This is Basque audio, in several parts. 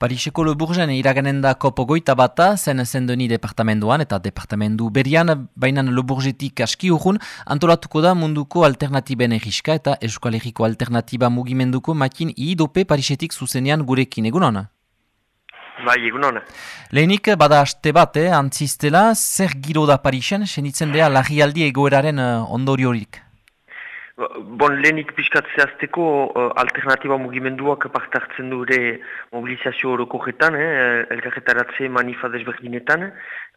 Pariseko Leburgen iraganen da kopo goita bata, zen zendoni departamenduan eta departamendu berian, bainan Leburgetik aski urrun, antolatuko da munduko alternatiben egiska eta eskualeriko alternatiba mugimenduko makin iidope Parisetik zuzenean gurekin egunon. Bai, egunon. Lehenik, bada haste bat, eh, antzistela, zer giro da Parisen, senitzen dea lagialdi egoeraren uh, ondoriorik? Bon, lehenik pixkat zehazteko alternatiba mugimenduak parte hartzen dure mobilizazio horoko jetan, eh, elgarretaratze manifa desberdinetan,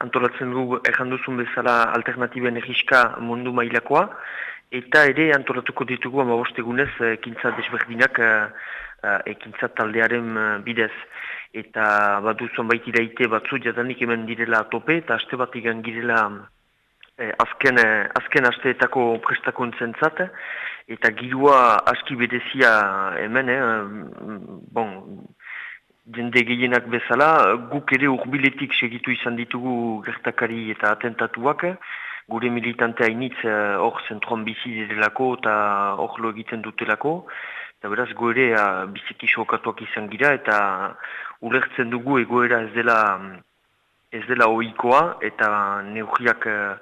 antolatzen du erranduzun bezala alternatiben erriska mundu mailakoa, eta ere antolatuko ditugu amabostegunez ekintza desberdinak uh, uh, ekintza taldearen bidez. Eta bat duzun baitira batzu jadanik hemen direla tope, eta haste bat igan girela eh, azken, eh, azken asteetako prestakuntzen zat, eta girua aski bedezia hemen, eh, bon, jende gehienak bezala, guk ere urbiletik segitu izan ditugu gertakari eta atentatuak, gure militantea initz eh, hor zentron bizi direlako eta hor lo egiten dutelako, eta beraz goere biziki sokatuak izan gira, eta ulertzen dugu egoera ez dela ez dela oikoa eta neugriak uh,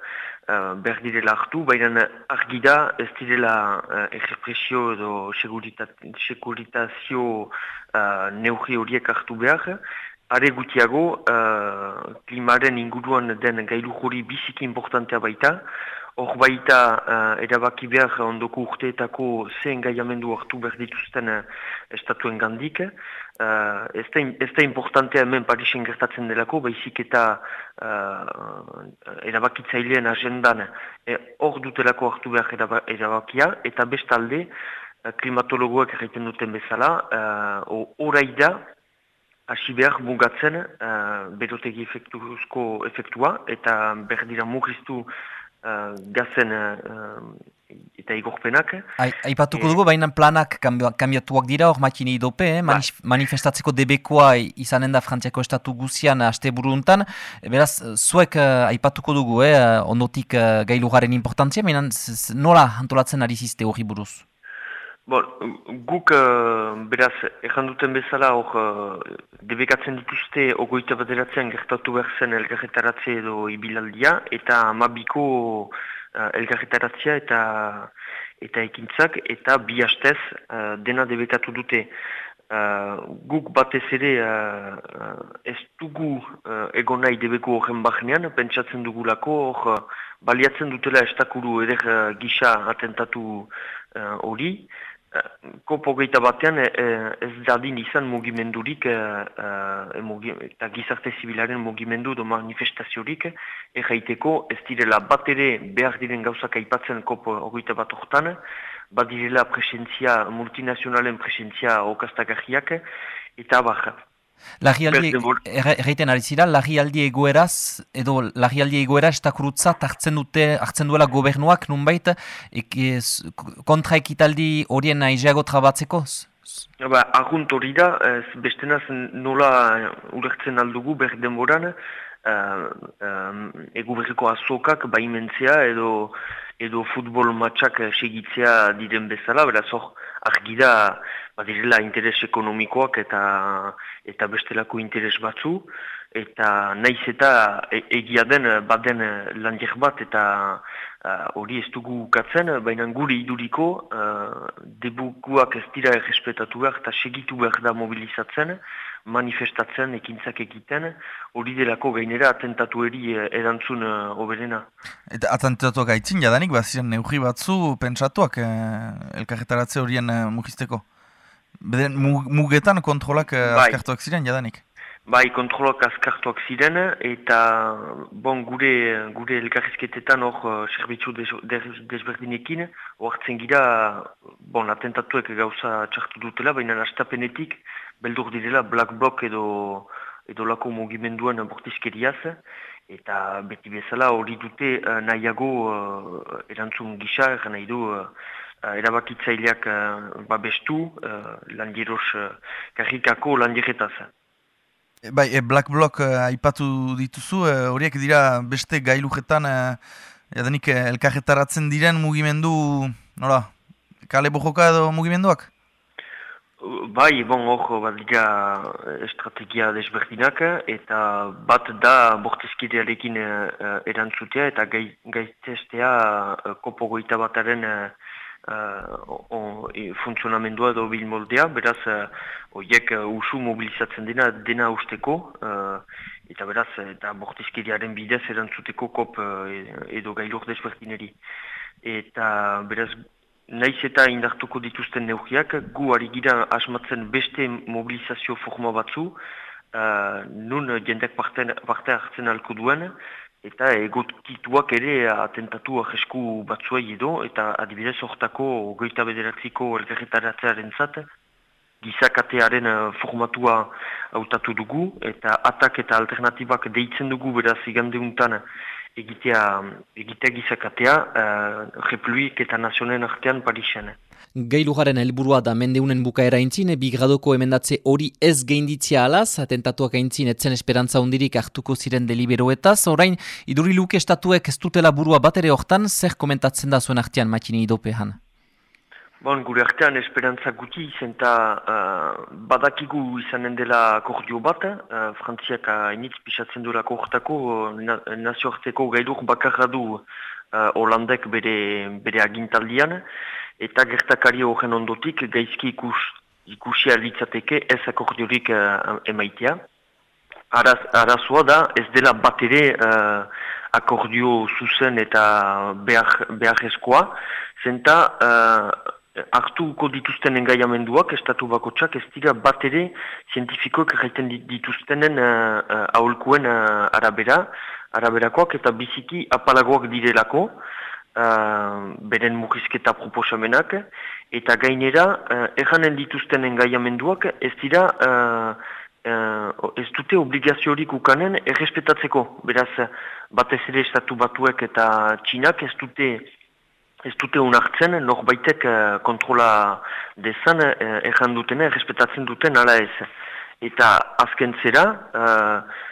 uh, berdirela hartu, baina argi da ez direla uh, egerpresio edo seguritazio uh, neugri horiek hartu behar. Are gutiago, uh, klimaren inguruan den gailu jori biziki importantea baita, Hor baita uh, erabaki behar ondoko urteetako ze engaiamendu hartu behar dituzten uh, estatuen gandik. Uh, ez, da, ez importantea hemen Parisen gertatzen delako, baizik eta uh, erabakitzailean agendan hor e, dutelako hartu behar erabakia, eta bestalde uh, klimatologoak erraiten duten bezala, uh, orai da, hasi behar mugatzen uh, berotegi efektua, eta berdira mugriztu uh, gazen uh, eta igorpenak. Aipatuko dugu, baina planak kambiatuak dira, hor makini dope, eh? Ba. manifestatzeko debekoa izanen da Frantziako estatu guzian aste buruntan. Beraz, zuek uh, aipatuko dugu, eh? ondotik uh, gailugaren importantzia, baina nola antolatzen ari ziste hori buruz? Bon, guk, uh, beraz, ezan duten bezala, hor, uh, debekatzen dituzte ogoita bateratzean gertatu behar zen elgarretaratze edo ibilaldia, eta amabiko uh, elgarretaratzea eta eta ekintzak, eta bi hastez uh, dena debekatu dute. Uh, guk batez ere uh, ez dugu uh, egon nahi debeko horren bahnean, pentsatzen dugulako, hor, baliatzen dutela estakuru eder gisa atentatu hori, Kopo gehieta batean e, ez dadin izan mugimendurik e, e, eta gizarte zibilaren mugimendu do manifestaziorik erraiteko ez direla bat ere behar diren gauzak aipatzen kopo gehieta bat ortan, bat direla presentzia, multinazionalen presentzia okastakarriak eta baxa. Lagialdi, erraiten ari zira, lagialdi egoeraz, edo lagialdi egoera estakurutza hartzen dute, hartzen duela gobernuak nunbait, ek, kontra ekitaldi horien aizeago trabatzeko? Ba, argunt hori da, bestenaz nola ulertzen aldugu berri denboran, uh, um, egu berriko azokak baimentzea edo edo futbol matxak segitzea diren bezala, beraz hor argi da badirela interes ekonomikoak eta eta bestelako interes batzu, eta naiz eta e, egia den baden landier bat eta hori uh, ez dugu katzen, baina gure iduriko uh, debukuak ez dira errespetatu behar eta segitu behar da mobilizatzen, manifestatzen, ekintzak egiten, hori delako gainera atentatu eri erantzun uh, oberena. Eta atentatuak aitzin jadanik, baziren neugri batzu pentsatuak eh, elkarretaratze horien eh, mugisteko? Beden, mugetan kontrolak eh, bai. ziren jadanik? Bai, kontrolak azkartuak ziren, eta bon, gure, gure elkarrizketetan hor uh, zerbitzu desberdinekin, oartzen gira, bon, atentatuek gauza txartu dutela, baina astapenetik, beldur direla Black Block edo edo lako mugimenduan bortizkeriaz, eta beti bezala hori dute uh, nahiago uh, erantzun gisa, nahi du uh, erabakitzaileak uh, babestu uh, landieros uh, karrikako landieretaz. Bai, e, Black Block aipatu dituzu, horiek dira beste gailujetan uh, edanik elkarretaratzen diren mugimendu, nola, kale bojoka edo mugimenduak? Bai, bon, hor, bat dira estrategia desberdinak, eta bat da bortezkidearekin uh, erantzutea, eta gaitestea uh, kopo goita bataren uh, funtzionamendua edo bilmoldea, beraz, horiek uh, usu mobilizatzen dena, dena usteko, eta beraz, eta bortezkidearen bidez erantzuteko kop uh, edo gailur desberdineri. Eta beraz, Naiz eta indartuko dituzten neugiak, gu ari gira asmatzen beste mobilizazio forma batzu, uh, nun jendek parte, parte hartzen alko duen, eta egotituak ere atentatu ajesku batzuei edo, eta adibidez hortako goita bederatziko elgerretaratzearen zat, gizakatearen uh, formatua hautatu dugu, eta atak eta alternatibak deitzen dugu beraz igandeuntan, egitea, egitea gizakatea uh, repluik eta nazionen artean Parisen. Gailugaren helburua da mendeunen bukaera intzin, bigradoko emendatze hori ez geinditzia alaz, atentatuak aintzin etzen esperantza hundirik hartuko ziren deliberoetaz, orain iduriluke estatuek ez dutela burua batere hortan, zer komentatzen da zuen artean makini idopean? Bon, gure artean esperantza guti izen eta uh, badakigu izanen dela akordio bat, uh, frantziak hainitz pisatzen duela akortako na, nazioarteko gailur bakarra du uh, Holandek bere, bere agintaldian, eta gertakari horren ondotik gaizki ikus, ikusia litzateke ez akordiorik uh, emaitea. Araz, arazua da ez dela bat ere uh, akordio zuzen eta behar, behar eskoa, zenta hartuko dituzten engaiamenduak, estatu bako txak, ez dira bat ere zientifikoek egiten dituztenen uh, aholkuen uh, arabera, araberakoak eta biziki apalagoak direlako, uh, beren mugizketa proposamenak, eta gainera, uh, erranen dituzten engaiamenduak, ez dira, uh, uh, ez dute obligaziorik ukanen errespetatzeko, beraz, batez ere estatu batuek eta txinak ez dute ez dute unartzen, norbaitek uh, kontrola dezan, uh, erran duten, errespetatzen duten, ala ez. Eta azken zera, uh,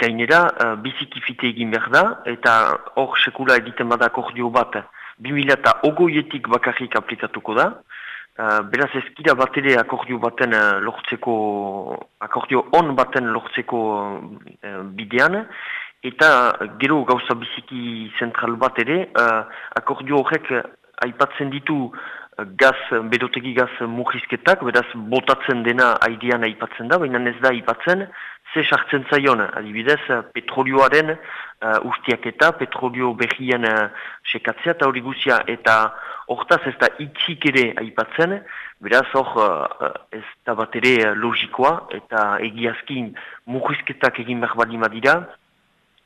gainera, bizikifite egin behar da, eta hor sekula egiten badak ordio bat, 2000 eta ogoietik bakarrik aplikatuko da, beraz ezkira bat ere akordio baten lortzeko, akordio on baten lortzeko bidean, Eta gero gauza biziki zentral bat ere, uh, akordio horrek aipatzen ditu uh, gaz, bedotegi gaz mugizketak, beraz botatzen dena aidean aipatzen da, baina ez da aipatzen, ze sartzen zaion, adibidez, petrolioaren uh, ustiaketa, petrolio berrien uh, sekatzea eta hori guzia, eta hortaz ez da itxik ere aipatzen, beraz hor uh, ez da bat ere logikoa, eta egiazkin mugizketak egin behar bali dira,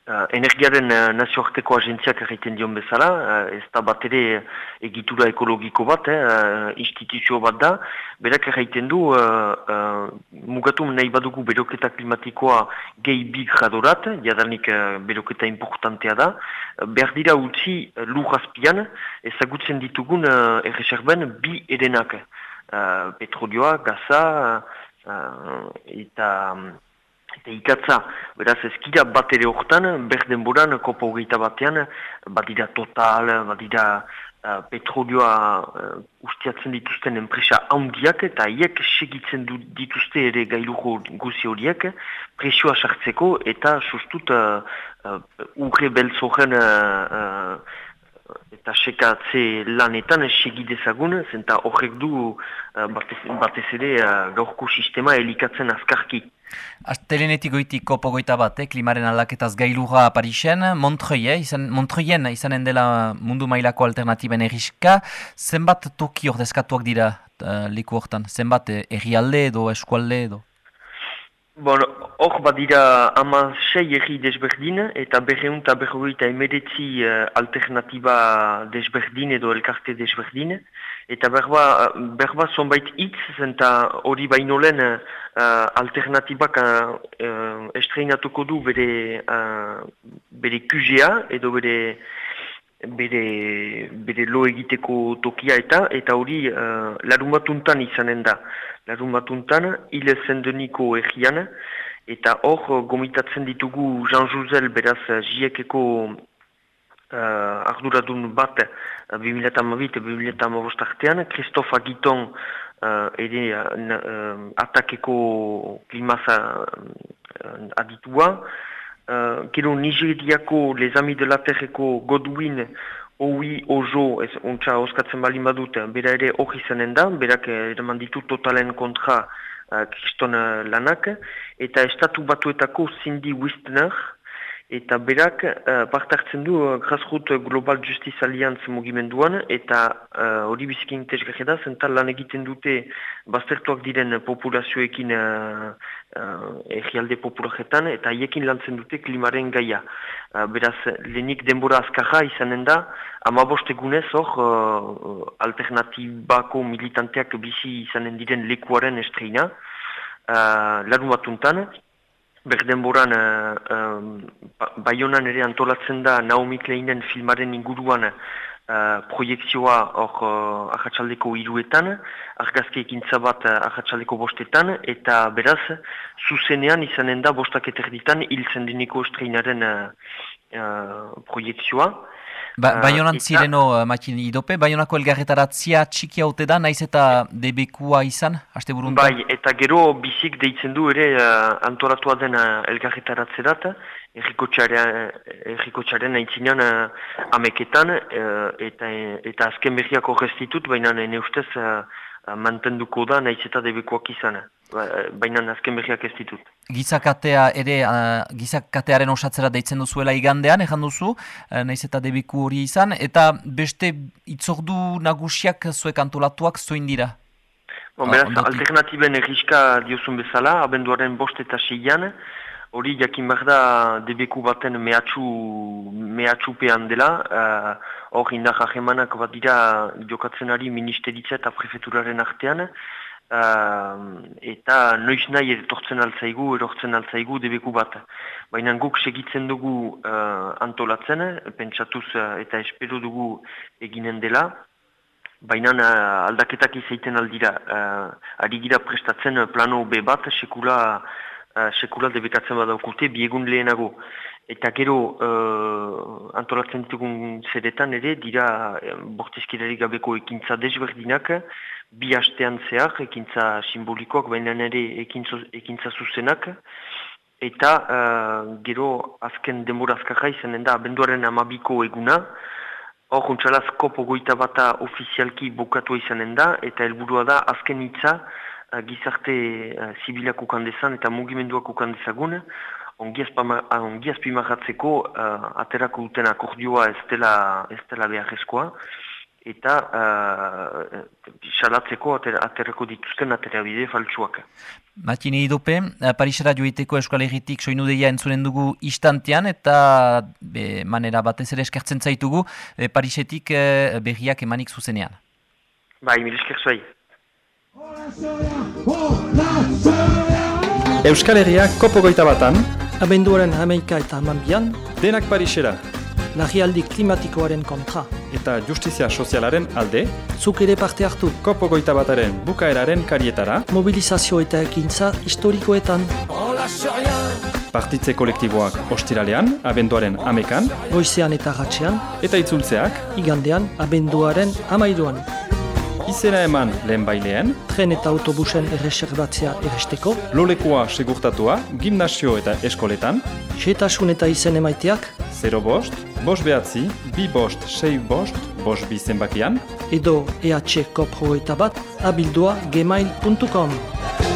Uh, energiaren uh, nazioarteko agentziak egiten dion bezala, uh, ez da bat ere egitura ekologiko bat, eh, instituzio bat da, berak egiten du, uh, uh, mugatu nahi badugu beroketa klimatikoa gehi bi gradorat, jadanik uh, beroketa importantea da, uh, behar dira utzi uh, lur azpian, ezagutzen ditugun uh, erreserben bi edenak, uh, petrolioa, gaza, uh, eta... Um, Eta ikatza, beraz ezkira bat ere horretan, berden kopo hogeita batean, badira total, badira uh, petrolioa uh, ustiatzen dituzten enpresa handiak, eta haiek segitzen du, dituzte ere gailuko guzi horiek, presioa sartzeko, eta sustut uh, uh, urre beltzoren uh, uh, eta sekatze lanetan segidezagun, zenta horrek du uh, batez, batez ere uh, gaurko sistema elikatzen azkarki. Astelenetik goitik kopo goita bat, eh, klimaren aldaketaz gailurra Parisen, Montreuil, eh, izan, Montreuien izanen dela mundu mailako alternatiben eriska, zenbat toki ordezkatuak dira uh, leku hortan, zenbat eh, errialde edo eskualde edo? Bon, hor badira ama sei erri desberdin eta berreun eta berroita emeretzi uh, alternatiba desberdin edo elkarte desberdin. Eta berba, berba zonbait hitz zenta hori baino lehen uh, alternatibak uh, estreinatuko du bere, uh, bere QGA edo bere, bere, bere lo egiteko tokia eta eta hori uh, larumatuntan izanen da larun batuntan, hile zendeniko egian, eta hor gomitatzen ditugu Jean Jouzel beraz jiekeko uh, arduradun bat 2008-2008 artean, Christophe Aguiton uh, ere uh, atakeko klimaza uh, aditua. Uh, Kero Nigeriako Les Amis de la Terreko Godwin Oui Ojo, ez ontsa oskatzen bali badut, bera ere hori zanen da, berak eraman ditu totalen kontra uh, kriston lanak, eta estatu batuetako Cindy Wistner, eta berak uh, partartzen du uh, Grassroot Global Justice Alliance mugimenduan eta hori uh, bizikin intezgarri da, zenta lan egiten dute baztertuak diren populazioekin uh, uh, egialde popularetan eta haiekin lantzen dute klimaren gaia. Uh, beraz, lehenik denbora azkarra izanen da, amabost egunez hor uh, alternatibako militanteak bizi izanen diren lekuaren estreina, uh, larun batuntan, Berdenboran, uh, uh, Bayonan ere antolatzen da Naomi Kleinen filmaren inguruan uh, proiektzioa hor uh, ahatsaldeko iruetan, argazke ekintza bat uh, ahatsaldeko bostetan, eta beraz, zuzenean izanen da bostak eterditan hil zendeniko estreinaren uh, uh, proiektzioa. Ba, uh, Baionan eta... zireno, uh, Makin Idope, Baionako elgarretaratzia txiki haute da, naiz eta debekua izan, haste buruntan? Bai, eta gero bizik deitzen du ere uh, antolatua den uh, elgarretaratzerat, errikotxaren aintzinean uh, ameketan, uh, eta, eta azken berriako restitut, baina ne ustez uh, mantenduko da, naiz eta debekuak izan. Ba, baina azken berriak ez ditut. Gizakatea ere, uh, gizakatearen osatzera deitzen duzuela igandean, ezan duzu, uh, nahiz eta debiku hori izan, eta beste itzordu nagusiak zuek antolatuak zoin dira? Bon, beraz, uh, alternatiben erriska diozun bezala, abenduaren bost eta seian, hori jakin behar da debeku baten mehatxu, mehatxupean dela, hor uh, indar ahemanak bat dira jokatzen ari ministeritza eta prefeturaren artean, uh, eta noiz nahi etortzen altzaigu, erortzen altzaigu debeku bat. Baina guk segitzen dugu uh, antolatzen, pentsatuz uh, eta espero dugu eginen dela, baina uh, aldaketak izaiten aldira. Uh, ari gira prestatzen plano B bat, sekula, uh, sekula debekatzen badaukute, biegun lehenago. Eta gero uh, antolatzen ditugun zeretan ere, dira uh, bortizkirari gabeko ekintza desberdinak, bi hastean zehar, ekintza simbolikoak, baina ere ekintza, ekintza zuzenak, eta uh, gero azken denbora azkarra izanen da, abenduaren amabiko eguna, hor juntxalaz kopo goita bata ofizialki bukatu izanen da, eta helburua da azken hitza gizarte uh, zibilak ukandezan eta mugimenduak ukandezagun, ongi azpimarratzeko uh, aterako duten akordioa ez dela, ez dela beharrezkoa, eta salatzeko uh, aterreko dituzten aterabide faltsuak. Matine Idope, uh, Parisera joiteko eskualegitik soinu deia entzunen dugu istantean eta be, manera batez ere eskertzen zaitugu e, Parisetik uh, berriak emanik zuzenean. Bai, mil esker. Euskal Herriak kopogoita batan, abenduaren hameika eta hamambian, denak Parisera lagialdi klimatikoaren kontra. Eta justizia sozialaren alde, zuk ere parte hartu. Kopo goita bataren bukaeraren karietara, mobilizazio eta ekintza historikoetan. Partitze kolektiboak ostiralean, abenduaren amekan, goizean eta ratxean, eta itzultzeak, igandean, abenduaren amairuan. Izena eman lehen bailean, tren eta autobusen erreserbatzea erresteko, lolekoa segurtatua, gimnasio eta eskoletan, xetasun eta izen emaiteak, 0 bost, bost behatzi, bi bost, sei bost, bost bi zenbakian, edo EHC kopro eta bat, abildua gemail.com.